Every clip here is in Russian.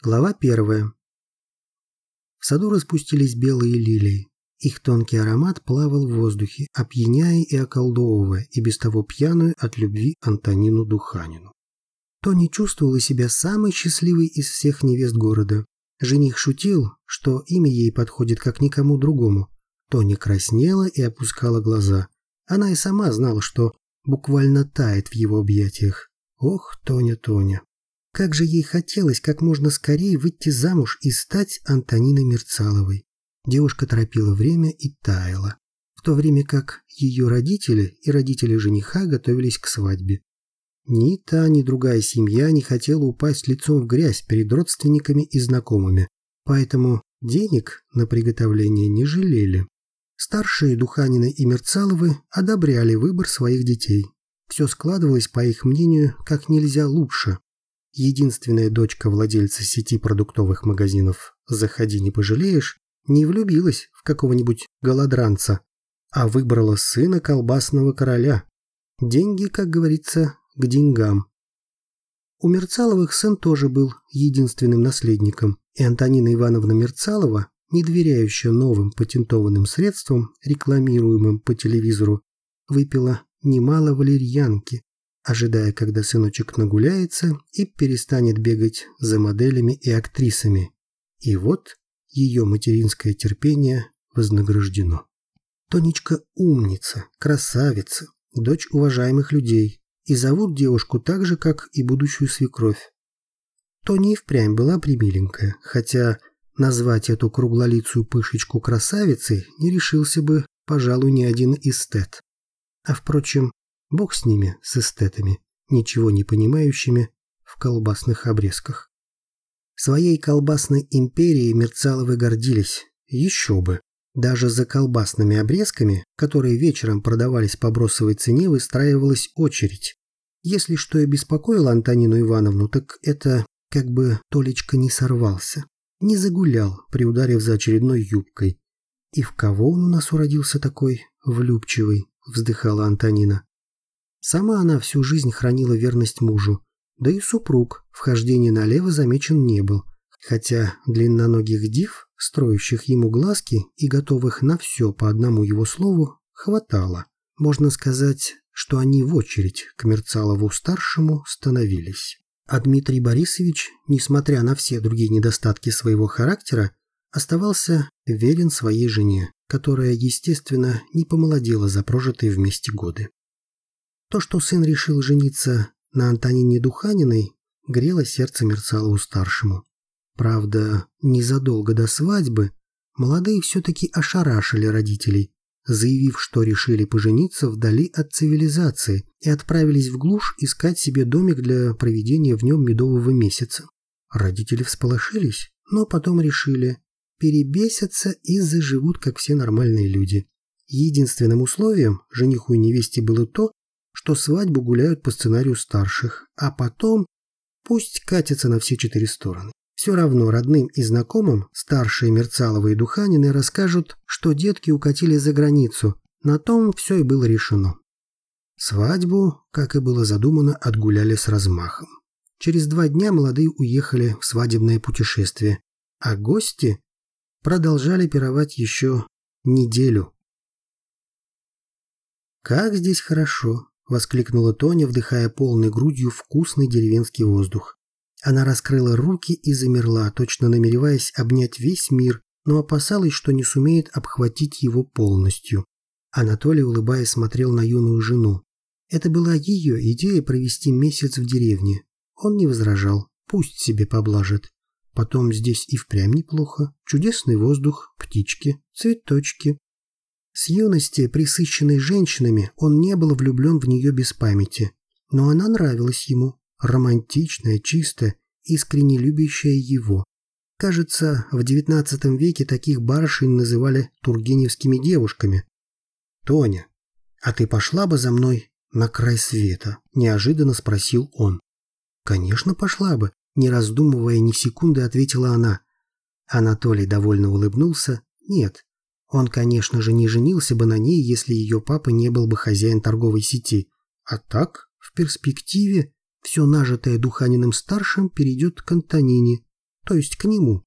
Глава первая. В саду распустились белые лилии. Их тонкий аромат плавал в воздухе, опьяняя и околдовывая, и без того пьяную от любви Антонину Духанину. Тони чувствовала себя самой счастливой из всех невест города. Жених шутил, что имя ей подходит как никому другому. Тони краснела и опускала глаза. Она и сама знала, что буквально тает в его объятиях. Ох, Тоня, Тоня. Как же ей хотелось как можно скорее выйти замуж и стать Антониной Мерцаловой. Девушка торопила время и таяла, в то время как ее родители и родители жениха готовились к свадьбе. Ни та, ни другая семья не хотела упасть лицом в грязь перед родственниками и знакомыми, поэтому денег на приготовление не жалели. Старшие Духанины и Мерцаловы одобряли выбор своих детей. Все складывалось, по их мнению, как нельзя лучше единственная дочка владельца сети продуктовых магазинов «Заходи, не пожалеешь», не влюбилась в какого-нибудь голодранца, а выбрала сына колбасного короля. Деньги, как говорится, к деньгам. У Мерцаловых сын тоже был единственным наследником, и Антонина Ивановна Мерцалова, не доверяющая новым патентованным средствам, рекламируемым по телевизору, выпила немало валерьянки, ожидая, когда сыночек нагуляется и перестанет бегать за моделями и актрисами. И вот ее материнское терпение вознаграждено. Тонечка умница, красавица, дочь уважаемых людей, и зовут девушку так же, как и будущую свекровь. Тони впрямь была примиленькая, хотя назвать эту круглолицую пышечку красавицей не решился бы, пожалуй, ни один эстет. А впрочем, Бог с ними, с эстетами, ничего не понимающими в колбасных обрезках. Своей колбасной империей Мерцаловы гордились. Еще бы. Даже за колбасными обрезками, которые вечером продавались по бросовой цене, выстраивалась очередь. Если что и беспокоило Антонину Ивановну, так это как бы Толечка не сорвался, не загулял, приударив за очередной юбкой. «И в кого он у нас уродился такой влюбчивый?» – вздыхала Антонина. Сама она всю жизнь хранила верность мужу, да и супруг в хождении налево замечен не был, хотя длинноногих див, строящих ему глазки и готовых на все по одному его слову, хватало. Можно сказать, что они в очередь к Мерцалову-старшему становились. А Дмитрий Борисович, несмотря на все другие недостатки своего характера, оставался верен своей жене, которая, естественно, не помолодела за прожитые вместе годы. То, что сын решил жениться на Антонине Духаниной, грело сердце Мерцалову-старшему. Правда, незадолго до свадьбы молодые все-таки ошарашили родителей, заявив, что решили пожениться вдали от цивилизации и отправились в глушь искать себе домик для проведения в нем медового месяца. Родители всполошились, но потом решили, перебесятся и заживут, как все нормальные люди. Единственным условием жениху и невесте было то, что свадьбу гуляют по сценарию старших, а потом пусть катятся на все четыре стороны. Все равно родным и знакомым старшие Мерцаловы и Духанины расскажут, что детки укатили за границу. На том все и было решено. Свадьбу, как и было задумано, отгуляли с размахом. Через два дня молодые уехали в свадебное путешествие, а гости продолжали пировать еще неделю. Как здесь хорошо, — воскликнула Тоня, вдыхая полной грудью вкусный деревенский воздух. Она раскрыла руки и замерла, точно намереваясь обнять весь мир, но опасалась, что не сумеет обхватить его полностью. Анатолий, улыбаясь, смотрел на юную жену. Это была ее идея провести месяц в деревне. Он не возражал, пусть себе поблажит. Потом здесь и впрямь неплохо. Чудесный воздух, птички, цветочки. С юности, присыщенной женщинами, он не был влюблен в нее без памяти. Но она нравилась ему, романтичная, чистая, искренне любящая его. Кажется, в XIX веке таких барышень называли тургеневскими девушками. «Тоня, а ты пошла бы за мной на край света?» – неожиданно спросил он. «Конечно, пошла бы», – не раздумывая ни секунды, ответила она. Анатолий довольно улыбнулся. «Нет, он, конечно же, не женился бы на ней, если ее папа не был бы хозяин торговой сети. А так, в перспективе, все нажитое Духаниным-старшим перейдет к Антонине. то есть к нему.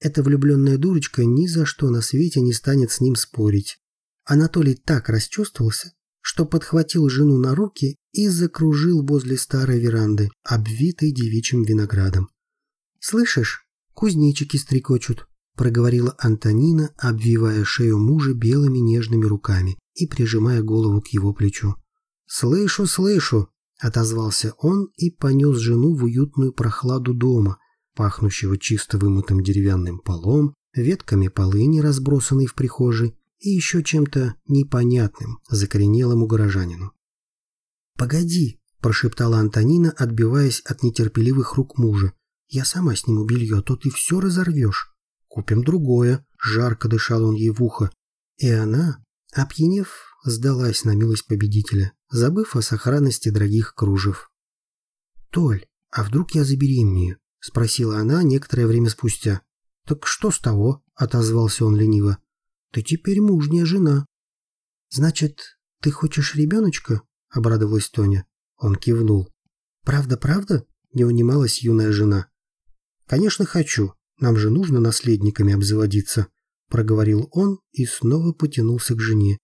Эта влюбленная дурочка ни за что на свете не станет с ним спорить. Анатолий так расчувствовался, что подхватил жену на руки и закружил возле старой веранды, обвитой девичьим виноградом. «Слышишь, кузнечики стрекочут», — проговорила Антонина, обвивая шею мужа белыми нежными руками и прижимая голову к его плечу. «Слышу, слышу!» — отозвался он и понес жену в уютную прохладу дома, пахнущего чисто вымытым деревянным полом, ветками полыни, разбросанной в прихожей, и еще чем-то непонятным закоренелому горожанину. «Погоди!» – прошептала Антонина, отбиваясь от нетерпеливых рук мужа. «Я сама сниму белье, а то ты все разорвешь. Купим другое!» – жарко дышал он ей в ухо. И она, опьянев, сдалась на милость победителя, забыв о сохранности дорогих кружев. «Толь, а вдруг я забеременею?» – спросила она некоторое время спустя. «Так что с того?» – отозвался он лениво. «Ты теперь мужняя жена». «Значит, ты хочешь ребеночка?» – обрадовалась Тоня. Он кивнул. «Правда, правда?» – не унималась юная жена. «Конечно, хочу. Нам же нужно наследниками обзаводиться», – проговорил он и снова потянулся к жене.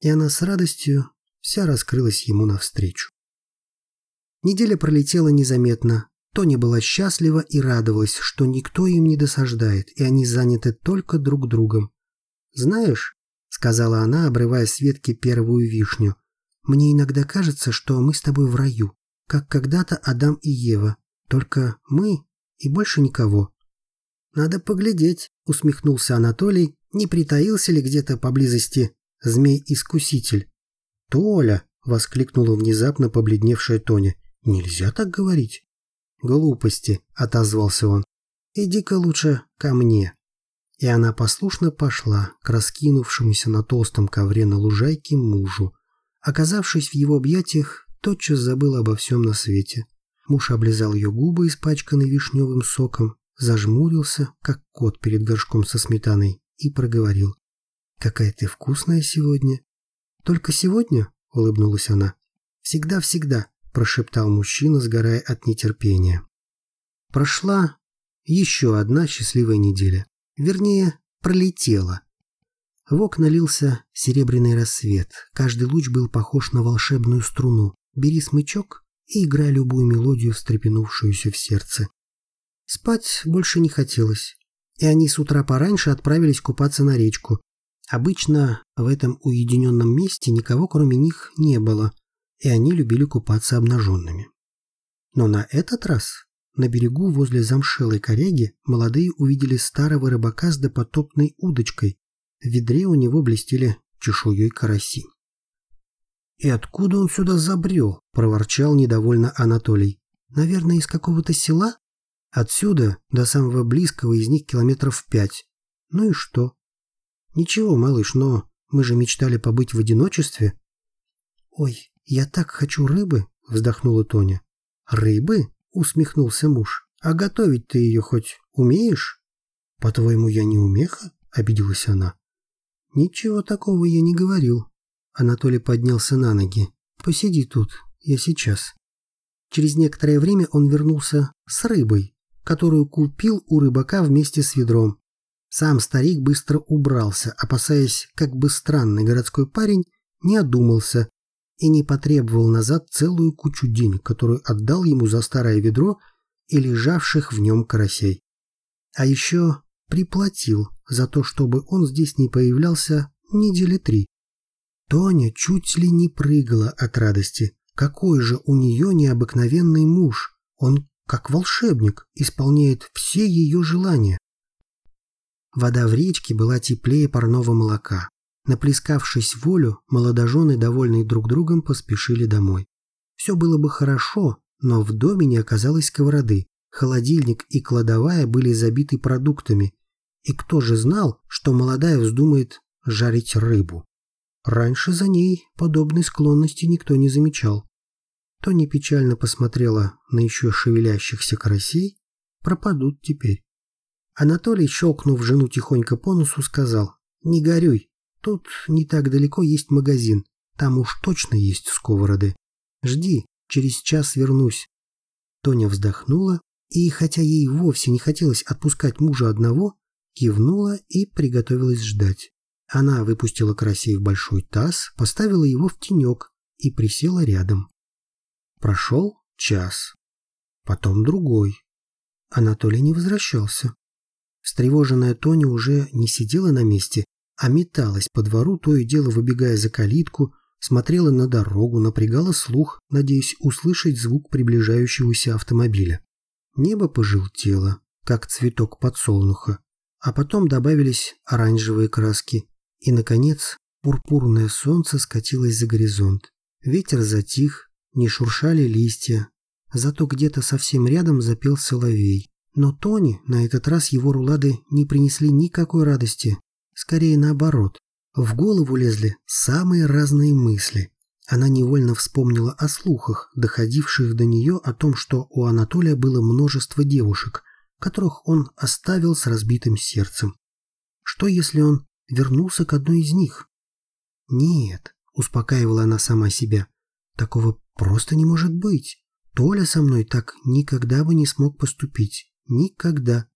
И она с радостью вся раскрылась ему навстречу. Неделя пролетела незаметно. Тоня была счастлива и радовалась, что никто им не досаждает, и они заняты только друг другом. «Знаешь», — сказала она, обрывая с ветки первую вишню, «мне иногда кажется, что мы с тобой в раю, как когда-то Адам и Ева, только мы и больше никого». «Надо поглядеть», — усмехнулся Анатолий, не притаился ли где-то поблизости змей-искуситель. «Толя!» — воскликнула внезапно побледневшая Тоня. «Нельзя так говорить». «Глупости», — отозвался он. «Иди-ка лучше ко мне». И она послушно пошла к раскинувшемуся на толстом ковре на лужайке мужу. Оказавшись в его объятиях, тотчас забыла обо всем на свете. Муж облизал ее губы, испачканные вишневым соком, зажмурился, как кот перед горшком со сметаной, и проговорил. «Какая ты вкусная сегодня!» «Только сегодня?» — улыбнулась она. «Всегда-всегда», — прошептал мужчина, сгорая от нетерпения. Прошла еще одна счастливая неделя. Вернее, пролетела. В окна лился серебряный рассвет. Каждый луч был похож на волшебную струну. Бери смычок и играй любую мелодию, встрепенувшуюся в сердце. Спать больше не хотелось, и они с утра пораньше отправились купаться на речку. Обычно в этом уединенном месте никого кроме них не было, и они любили купаться обнаженными. Но на этот раз на берегу возле замшелой коряги молодые увидели старого рыбака с допотопной удочкой. В ведре у него блестели чешуей караси. «И откуда он сюда забрел?» – проворчал недовольно Анатолий. «Наверное, из какого-то села? Отсюда до самого близкого из них километров пять. Ну и что?» «Ничего, малыш, но мы же мечтали побыть в одиночестве». «Ой, я так хочу рыбы!» – вздохнула Тоня. «Рыбы?» усмехнулся муж. «А готовить ты ее хоть умеешь?» «По-твоему, я не умеха?» — обиделась она. «Ничего такого я не говорил». Анатолий поднялся на ноги. «Посиди тут, я сейчас». Через некоторое время он вернулся с рыбой, которую купил у рыбака вместе с ведром. Сам старик быстро убрался, опасаясь, как бы странный городской парень не одумался и не потребовал назад целую кучу денег, которую отдал ему за старое ведро и лежавших в нем карасей. А еще приплатил за то, чтобы он здесь не появлялся недели три. Тоня чуть ли не прыгала от радости. Какой же у нее необыкновенный муж! Он, как волшебник, исполняет все ее желания. Вода в речке была теплее парного молока. Наплескавшись волю, молодожены, довольные друг другом, поспешили домой. Все было бы хорошо, но в доме не оказалось сковороды. Холодильник и кладовая были забиты продуктами. И кто же знал, что молодая вздумает жарить рыбу? Раньше за ней подобной склонности никто не замечал. Тони печально посмотрела на еще шевелящихся карасей. Пропадут теперь. Анатолий, щелкнув жену тихонько по носу, сказал «Не горюй, Тут не так далеко есть магазин. Там уж точно есть сковороды. Жди, через час вернусь. Тоня вздохнула и, хотя ей вовсе не хотелось отпускать мужа одного, кивнула и приготовилась ждать. Она выпустила карасей в большой таз, поставила его в тенек и присела рядом. Прошел час. Потом другой. Анатолий не возвращался. Встревоженная Тоня уже не сидела на месте, а металась по двору, то и дело выбегая за калитку, смотрела на дорогу, напрягала слух, надеясь услышать звук приближающегося автомобиля. Небо пожелтело, как цветок подсолнуха, а потом добавились оранжевые краски, и, наконец, пурпурное солнце скатилось за горизонт. Ветер затих, не шуршали листья, зато где-то совсем рядом запел соловей. Но Тони на этот раз его рулады не принесли никакой радости, скорее наоборот. В голову лезли самые разные мысли. Она невольно вспомнила о слухах, доходивших до нее о том, что у Анатолия было множество девушек, которых он оставил с разбитым сердцем. Что если он вернулся к одной из них? Нет, успокаивала она сама себя. Такого просто не может быть. Толя со мной так никогда бы не смог поступить. Никогда.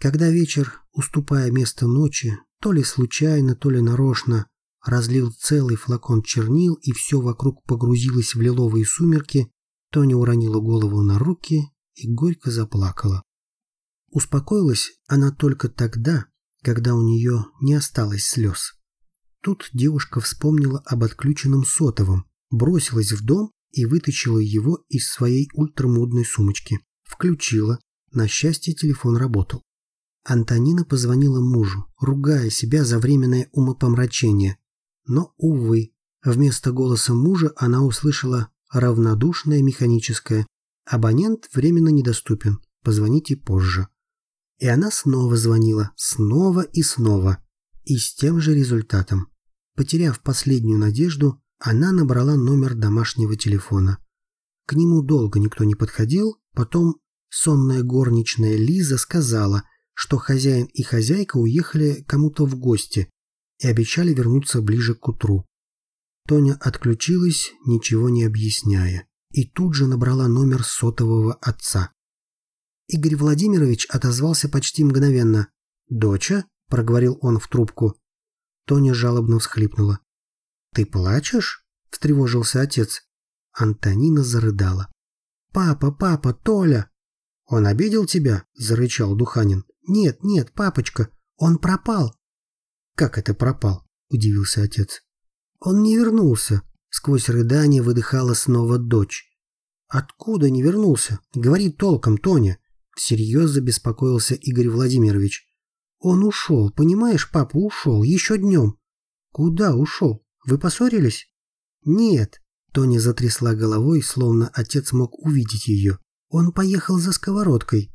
Когда вечер, уступая место ночи, то ли случайно, то ли нарочно, разлил целый флакон чернил и все вокруг погрузилось в лиловые сумерки, Тоня уронила голову на руки и горько заплакала. Успокоилась она только тогда, когда у нее не осталось слез. Тут девушка вспомнила об отключенном сотовом, бросилась в дом и вытащила его из своей ультрамодной сумочки. Включила. На счастье, телефон работал. Антонина позвонила мужу, ругая себя за временное умопомрачение. Но, увы, вместо голоса мужа она услышала равнодушное механическое «Абонент временно недоступен, позвоните позже». И она снова звонила, снова и снова, и с тем же результатом. Потеряв последнюю надежду, она набрала номер домашнего телефона. К нему долго никто не подходил, потом сонная горничная Лиза сказала, что хозяин и хозяйка уехали кому-то в гости и обещали вернуться ближе к утру. Тоня отключилась, ничего не объясняя, и тут же набрала номер сотового отца. Игорь Владимирович отозвался почти мгновенно. «Доча?» – проговорил он в трубку. Тоня жалобно всхлипнула. «Ты плачешь?» – встревожился отец. Антонина зарыдала. «Папа, папа, Толя!» «Он обидел тебя?» – зарычал Духанин. «Нет, нет, папочка, он пропал». «Как это пропал?» – удивился отец. «Он не вернулся», – сквозь рыдание выдыхала снова дочь. «Откуда не вернулся? Говори толком, Тоня. Всерьез забеспокоился Игорь Владимирович. «Он ушел, понимаешь, папа, ушел, еще днем». «Куда ушел? Вы поссорились?» «Нет», — Тоня затрясла головой, словно отец мог увидеть ее. «Он поехал за сковородкой».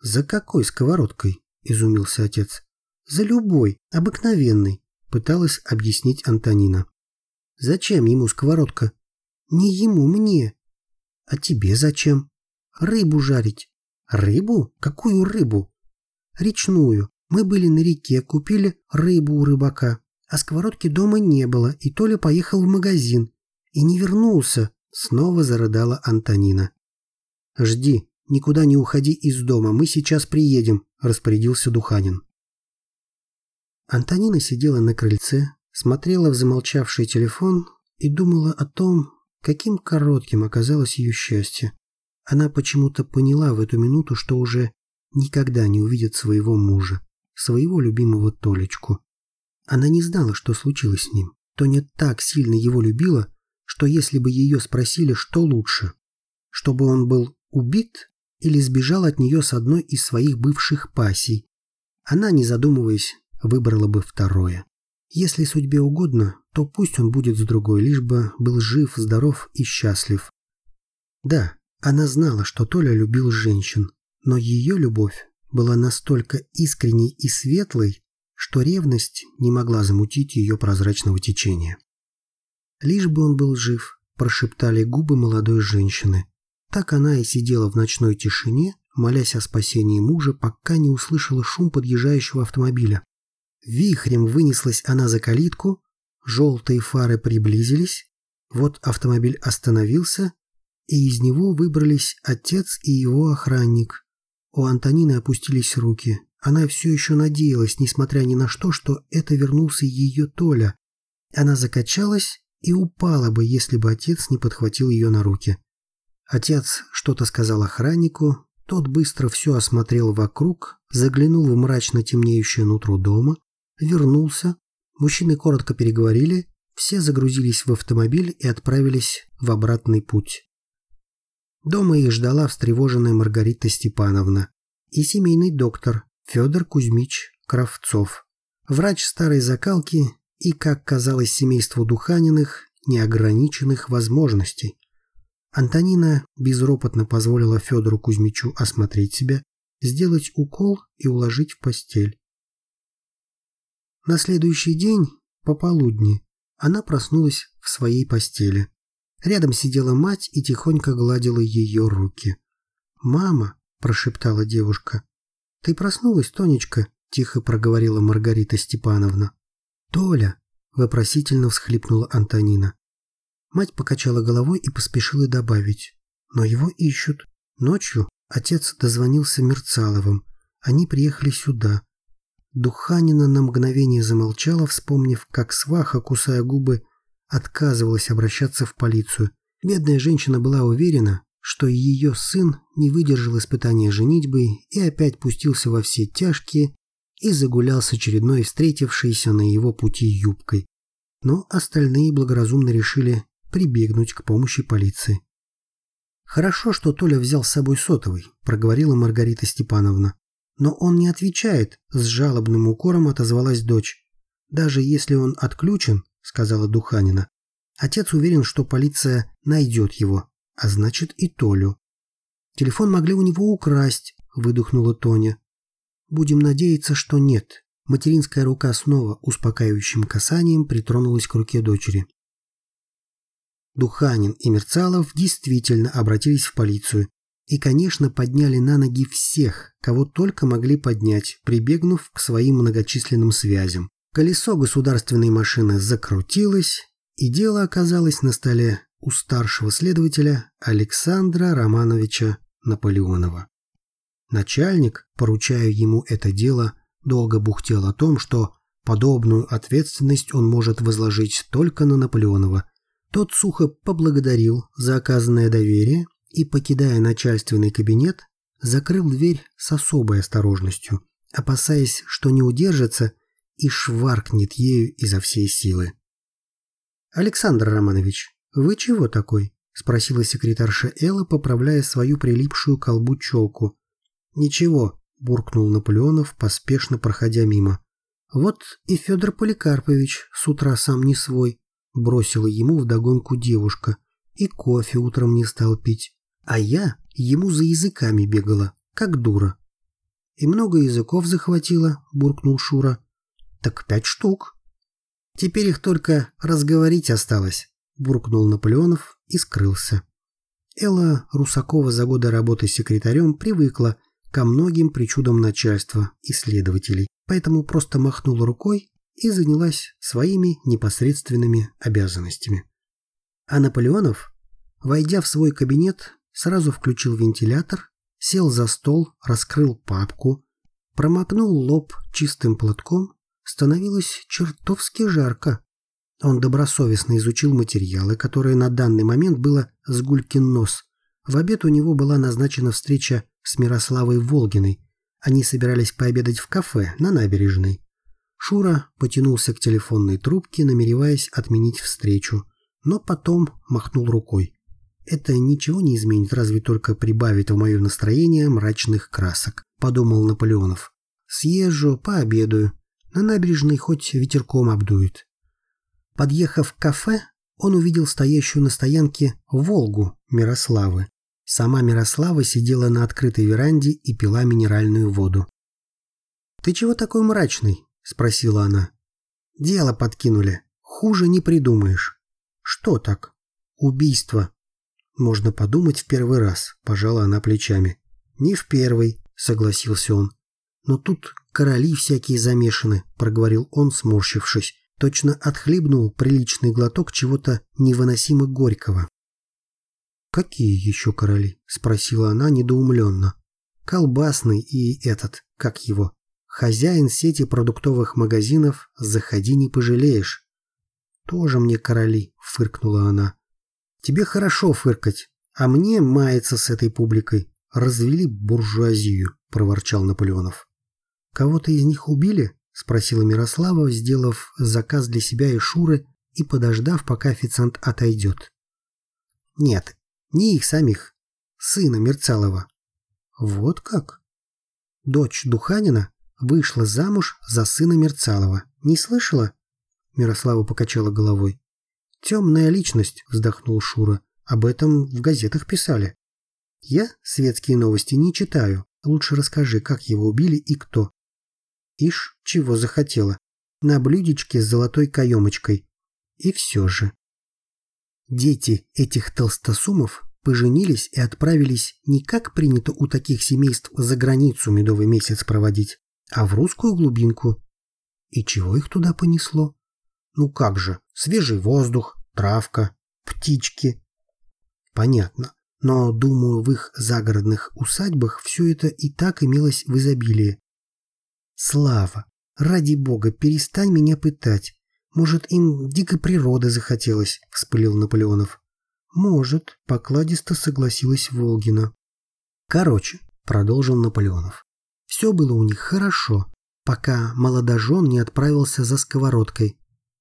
«За какой сковородкой?» — изумился отец. «За любой, обыкновенной», — пыталась объяснить Антонина. «Зачем ему сковородка?» «Не ему, мне». «А тебе зачем?» «Рыбу жарить». Рыбу? Какую рыбу? Речную. Мы были на реке, купили рыбу у рыбака. А сковородки дома не было, и Толя поехал в магазин. И не вернулся. Снова зарыдала Антонина. «Жди, никуда не уходи из дома, мы сейчас приедем», – распорядился Духанин. Антонина сидела на крыльце, смотрела в замолчавший телефон и думала о том, каким коротким оказалось ее счастье. Она почему-то поняла в эту минуту, что уже никогда не увидит своего мужа, своего любимого Толечку. Она не знала, что случилось с ним. Тоня так сильно его любила, что если бы ее спросили, что лучше, чтобы он был убит или сбежал от нее с одной из своих бывших пассий, она, не задумываясь, выбрала бы второе. Если судьбе угодно, то пусть он будет с другой, лишь бы был жив, здоров и счастлив. Да, она знала, что Толя любил женщин, но ее любовь была настолько искренней и светлой, что ревность не могла замутить ее прозрачного течения. «Лишь бы он был жив», – прошептали губы молодой женщины. Так она и сидела в ночной тишине, молясь о спасении мужа, пока не услышала шум подъезжающего автомобиля. Вихрем вынеслась она за калитку, желтые фары приблизились, вот автомобиль остановился, и из него выбрались отец и его охранник. У Антонины опустились руки. Она все еще надеялась, несмотря ни на что, что это вернулся ее Толя. Она закачалась и упала бы, если бы отец не подхватил ее на руки. Отец что-то сказал охраннику, тот быстро все осмотрел вокруг, заглянул в мрачно темнеющее нутро дома, вернулся. Мужчины коротко переговорили, все загрузились в автомобиль и отправились в обратный путь. Дома их ждала встревоженная Маргарита Степановна и семейный доктор Федор Кузьмич Кравцов, врач старой закалки и, как казалось семейству Духаниных, неограниченных возможностей. Антонина безропотно позволила Федору Кузьмичу осмотреть себя, сделать укол и уложить в постель. На следующий день, пополудни, она проснулась в своей постели. Рядом сидела мать и тихонько гладила ее руки. «Мама», – прошептала девушка. «Ты проснулась, Тонечка?» – тихо проговорила Маргарита Степановна. «Толя!» – вопросительно всхлипнула Антонина. Мать покачала головой и поспешила добавить. «Но его ищут. Ночью отец дозвонился Мерцаловым. Они приехали сюда. Духанина на мгновение замолчала, вспомнив, как сваха, кусая губы, отказывалась обращаться в полицию. Бедная женщина была уверена, что ее сын не выдержал испытания женитьбы и опять пустился во все тяжкие и загулял с очередной встретившейся на его пути юбкой. Но остальные благоразумно решили прибегнуть к помощи полиции. «Хорошо, что Толя взял с собой сотовый», – проговорила Маргарита Степановна. «Но он не отвечает», – с жалобным укором отозвалась дочь. «Даже если он отключен», – сказала Духанина, – «отец уверен, что полиция найдет его, а значит и Толю». «Телефон могли у него украсть», – выдохнула Тоня. «Будем надеяться, что нет». Материнская рука снова успокаивающим касанием притронулась к руке дочери. Духанин и Мерцалов действительно обратились в полицию и, конечно, подняли на ноги всех, кого только могли поднять, прибегнув к своим многочисленным связям. Колесо государственной машины закрутилось, и дело оказалось на столе у старшего следователя Александра Романовича Наполеонова. Начальник, поручая ему это дело, долго бухтел о том, что подобную ответственность он может возложить только на Наполеонова, тот сухо поблагодарил за оказанное доверие и, покидая начальственный кабинет, закрыл дверь с особой осторожностью, опасаясь, что не удержится и шваркнет ею изо всей силы. «Александр Романович, вы чего такой?» – спросила секретарша Элла, поправляя свою прилипшую колбу челку. «Ничего», – буркнул Наполеонов, поспешно проходя мимо. «Вот и Федор Поликарпович с утра сам не свой. Бросила ему вдогонку девушка. И кофе утром не стал пить. А я ему за языками бегала, как дура. И много языков захватила, буркнул Шура. Так пять штук. Теперь их только разговорить осталось, буркнул Наполеонов и скрылся. Элла Русакова за годы работы секретарем привыкла ко многим причудам начальства и следователей, поэтому просто махнула рукой и занялась своими непосредственными обязанностями. А Наполеонов, войдя в свой кабинет, сразу включил вентилятор, сел за стол, раскрыл папку, промокнул лоб чистым платком, становилось чертовски жарко. Он добросовестно изучил материалы, которые на данный момент было сгулькин нос. В обед у него была назначена встреча с Мирославой Волгиной. Они собирались пообедать в кафе на набережной. Шура потянулся к телефонной трубке, намереваясь отменить встречу, но потом махнул рукой. «Это ничего не изменит, разве только прибавит в мое настроение мрачных красок», — подумал Наполеонов. «Съезжу, пообедаю. На набережной хоть ветерком обдует». Подъехав к кафе, он увидел стоящую на стоянке «Волгу» Мирославы. Сама Мирослава сидела на открытой веранде и пила минеральную воду. «Ты чего такой мрачный?» — спросила она. «Дело подкинули. Хуже не придумаешь». «Что так?» «Убийство». «Можно подумать в первый раз», — пожала она плечами. «Не в первый», — согласился он. «Но тут короли всякие замешаны», — проговорил он, сморщившись. Точно отхлебнул приличный глоток чего-то невыносимо горького. «Какие еще короли?» – спросила она недоумленно. «Колбасный и этот, как его? Хозяин сети продуктовых магазинов «Заходи, не пожалеешь». «Тоже мне короли», – фыркнула она. «Тебе хорошо фыркать, а мне маяться с этой публикой. Развели буржуазию», – проворчал Наполеонов. «Кого-то из них убили?» – спросила Мирослава, сделав заказ для себя и Шуры и подождав, пока официант отойдет. «Нет, не их самих. Сына Мерцалова». «Вот как?» Дочь Духанина вышла замуж за сына Мерцалова. Не слышала? Мирослава покачала головой. «Темная личность», — вздохнул Шура. «Об этом в газетах писали». «Я светские новости не читаю. Лучше расскажи, как его убили и кто». Ишь, чего захотела. На блюдечке с золотой каемочкой. И все же. Дети этих толстосумов поженились и отправились не как принято у таких семейств за границу медовый месяц проводить, а в русскую глубинку. И чего их туда понесло? Ну как же, свежий воздух, травка, птички. Понятно, но, думаю, в их загородных усадьбах все это и так имелось в изобилии. Слава, ради бога, перестань меня пытать. Может, им дикой природы захотелось, вспылил Наполеонов. Может, покладисто согласилась Волгина. Короче, продолжил Наполеонов. Все было у них хорошо, пока молодожен не отправился за сковородкой.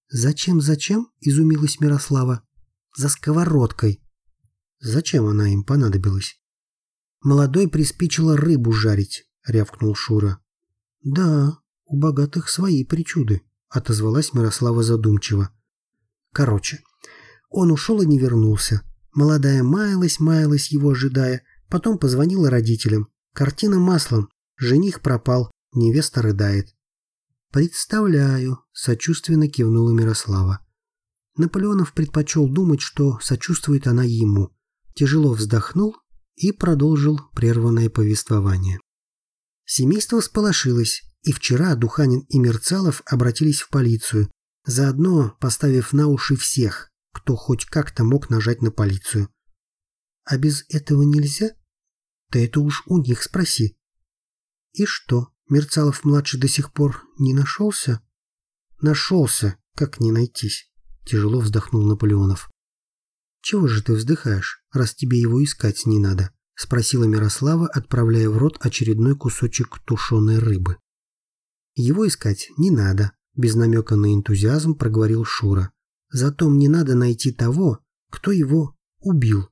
«Зачем, зачем?» – изумилась Мирослава. «За сковородкой». «Зачем она им понадобилась?» «Молодой приспичило рыбу жарить», – рявкнул Шура. «Да, у богатых свои причуды», – отозвалась Мирослава задумчиво. «Короче, он ушел и не вернулся. Молодая маялась, маялась его ожидая, потом позвонила родителям. Картина маслом, Жених пропал, невеста рыдает. «Представляю», — сочувственно кивнула Мирослава. Наполеонов предпочел думать, что сочувствует она ему. Тяжело вздохнул и продолжил прерванное повествование. Семейство сполошилось, и вчера Духанин и Мерцалов обратились в полицию, заодно поставив на уши всех, кто хоть как-то мог нажать на полицию. «А без этого нельзя?» «Да это уж у них спроси», и что, Мерцалов-младший до сих пор не нашелся? Нашелся, как не найтись, тяжело вздохнул Наполеонов. Чего же ты вздыхаешь, раз тебе его искать не надо? Спросила Мирослава, отправляя в рот очередной кусочек тушеной рыбы. Его искать не надо, без намека на энтузиазм проговорил Шура. Зато мне надо найти того, кто его убил.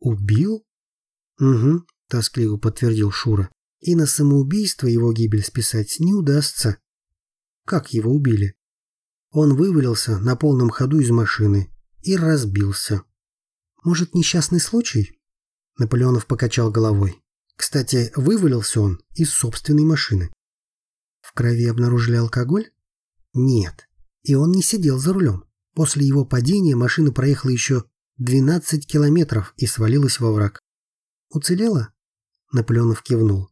Убил? Угу, тоскливо подтвердил Шура и на самоубийство его гибель списать не удастся. Как его убили? Он вывалился на полном ходу из машины и разбился. Может, несчастный случай? Наполеонов покачал головой. Кстати, вывалился он из собственной машины. В крови обнаружили алкоголь? Нет. И он не сидел за рулем. После его падения машина проехала еще 12 километров и свалилась во враг. Уцелела? Наполеонов кивнул.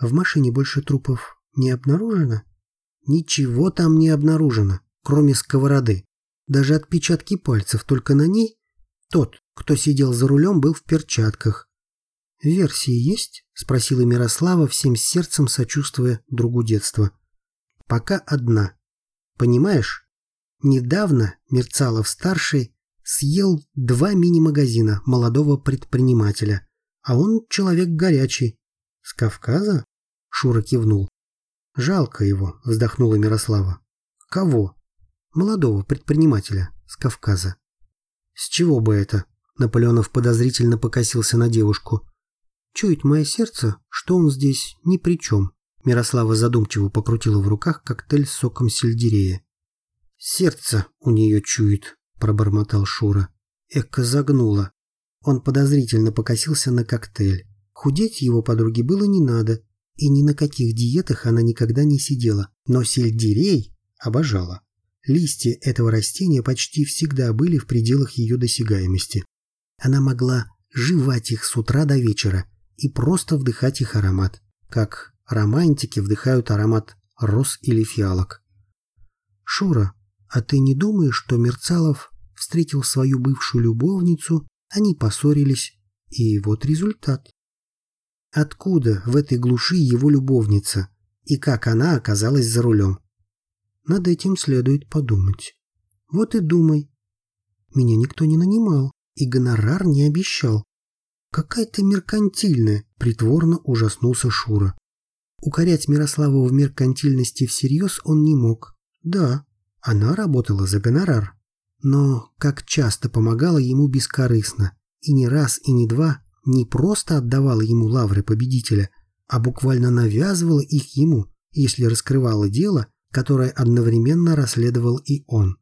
В машине больше трупов не обнаружено? Ничего там не обнаружено, кроме сковороды. Даже отпечатки пальцев только на ней. Тот, кто сидел за рулем, был в перчатках. «Версии есть?» – спросила Мирослава, всем сердцем сочувствуя другу детства. «Пока одна. Понимаешь, недавно Мерцалов-старший съел два мини-магазина молодого предпринимателя, а он человек горячий. С Кавказа? Шура кивнул. «Жалко его», — вздохнула Мирослава. «Кого?» «Молодого предпринимателя с Кавказа». «С чего бы это?» Наполеонов подозрительно покосился на девушку. «Чует мое сердце, что он здесь ни при чем». Мирослава задумчиво покрутила в руках коктейль с соком сельдерея. «Сердце у нее чует», — пробормотал Шура. Эка загнула. Он подозрительно покосился на коктейль. Худеть его подруге было не надо, и ни на каких диетах она никогда не сидела, но сельдерей обожала. Листья этого растения почти всегда были в пределах ее досягаемости. Она могла жевать их с утра до вечера и просто вдыхать их аромат, как романтики вдыхают аромат роз или фиалок. «Шура, а ты не думаешь, что Мерцалов встретил свою бывшую любовницу Они поссорились, и вот результат. Откуда в этой глуши его любовница, и как она оказалась за рулем? Над этим следует подумать. Вот и думай. Меня никто не нанимал, и гонорар не обещал. Какая ты меркантильная, притворно ужаснулся Шура. Укорять Мирославу в меркантильности всерьез он не мог. Да, она работала за гонорар. Но как часто помогала ему бескорыстно, и не раз, и не два, не просто отдавала ему лавры победителя, а буквально навязывала их ему, если раскрывала дело, которое одновременно расследовал и он.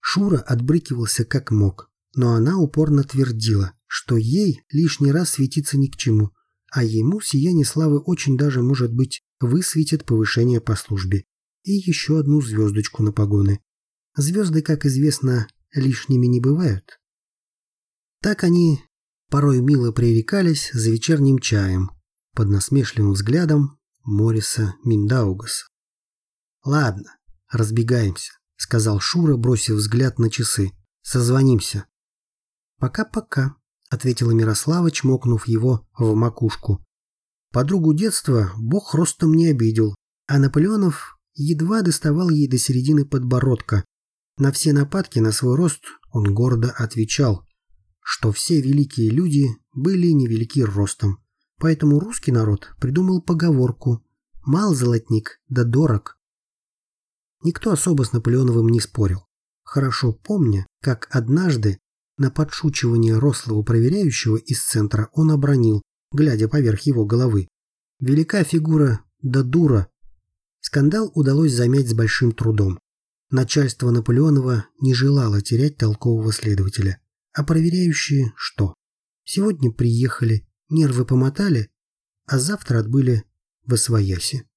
Шура отбрыкивался как мог, но она упорно твердила, что ей лишний раз светиться ни к чему, а ему сияние славы очень даже, может быть, высветит повышение по службе и еще одну звездочку на погоны. Звезды, как известно, лишними не бывают. Так они порой мило пререкались за вечерним чаем под насмешливым взглядом Мориса Миндаугаса. «Ладно, разбегаемся», — сказал Шура, бросив взгляд на часы. «Созвонимся». «Пока-пока», — ответила Мирослава, чмокнув его в макушку. Подругу детства бог ростом не обидел, а Наполеонов едва доставал ей до середины подбородка. На все нападки на свой рост он гордо отвечал, что все великие люди были невелики ростом. Поэтому русский народ придумал поговорку «мал золотник, да дорог». Никто особо с Наполеоновым не спорил, хорошо помня, как однажды на подшучивание рослого проверяющего из центра он обронил, глядя поверх его головы. Велика фигура, да дура. Скандал удалось замять с большим трудом. Начальство Наполеонова не желало терять толкового следователя. А проверяющие что? Сегодня приехали, нервы помотали, а завтра отбыли в Освояси.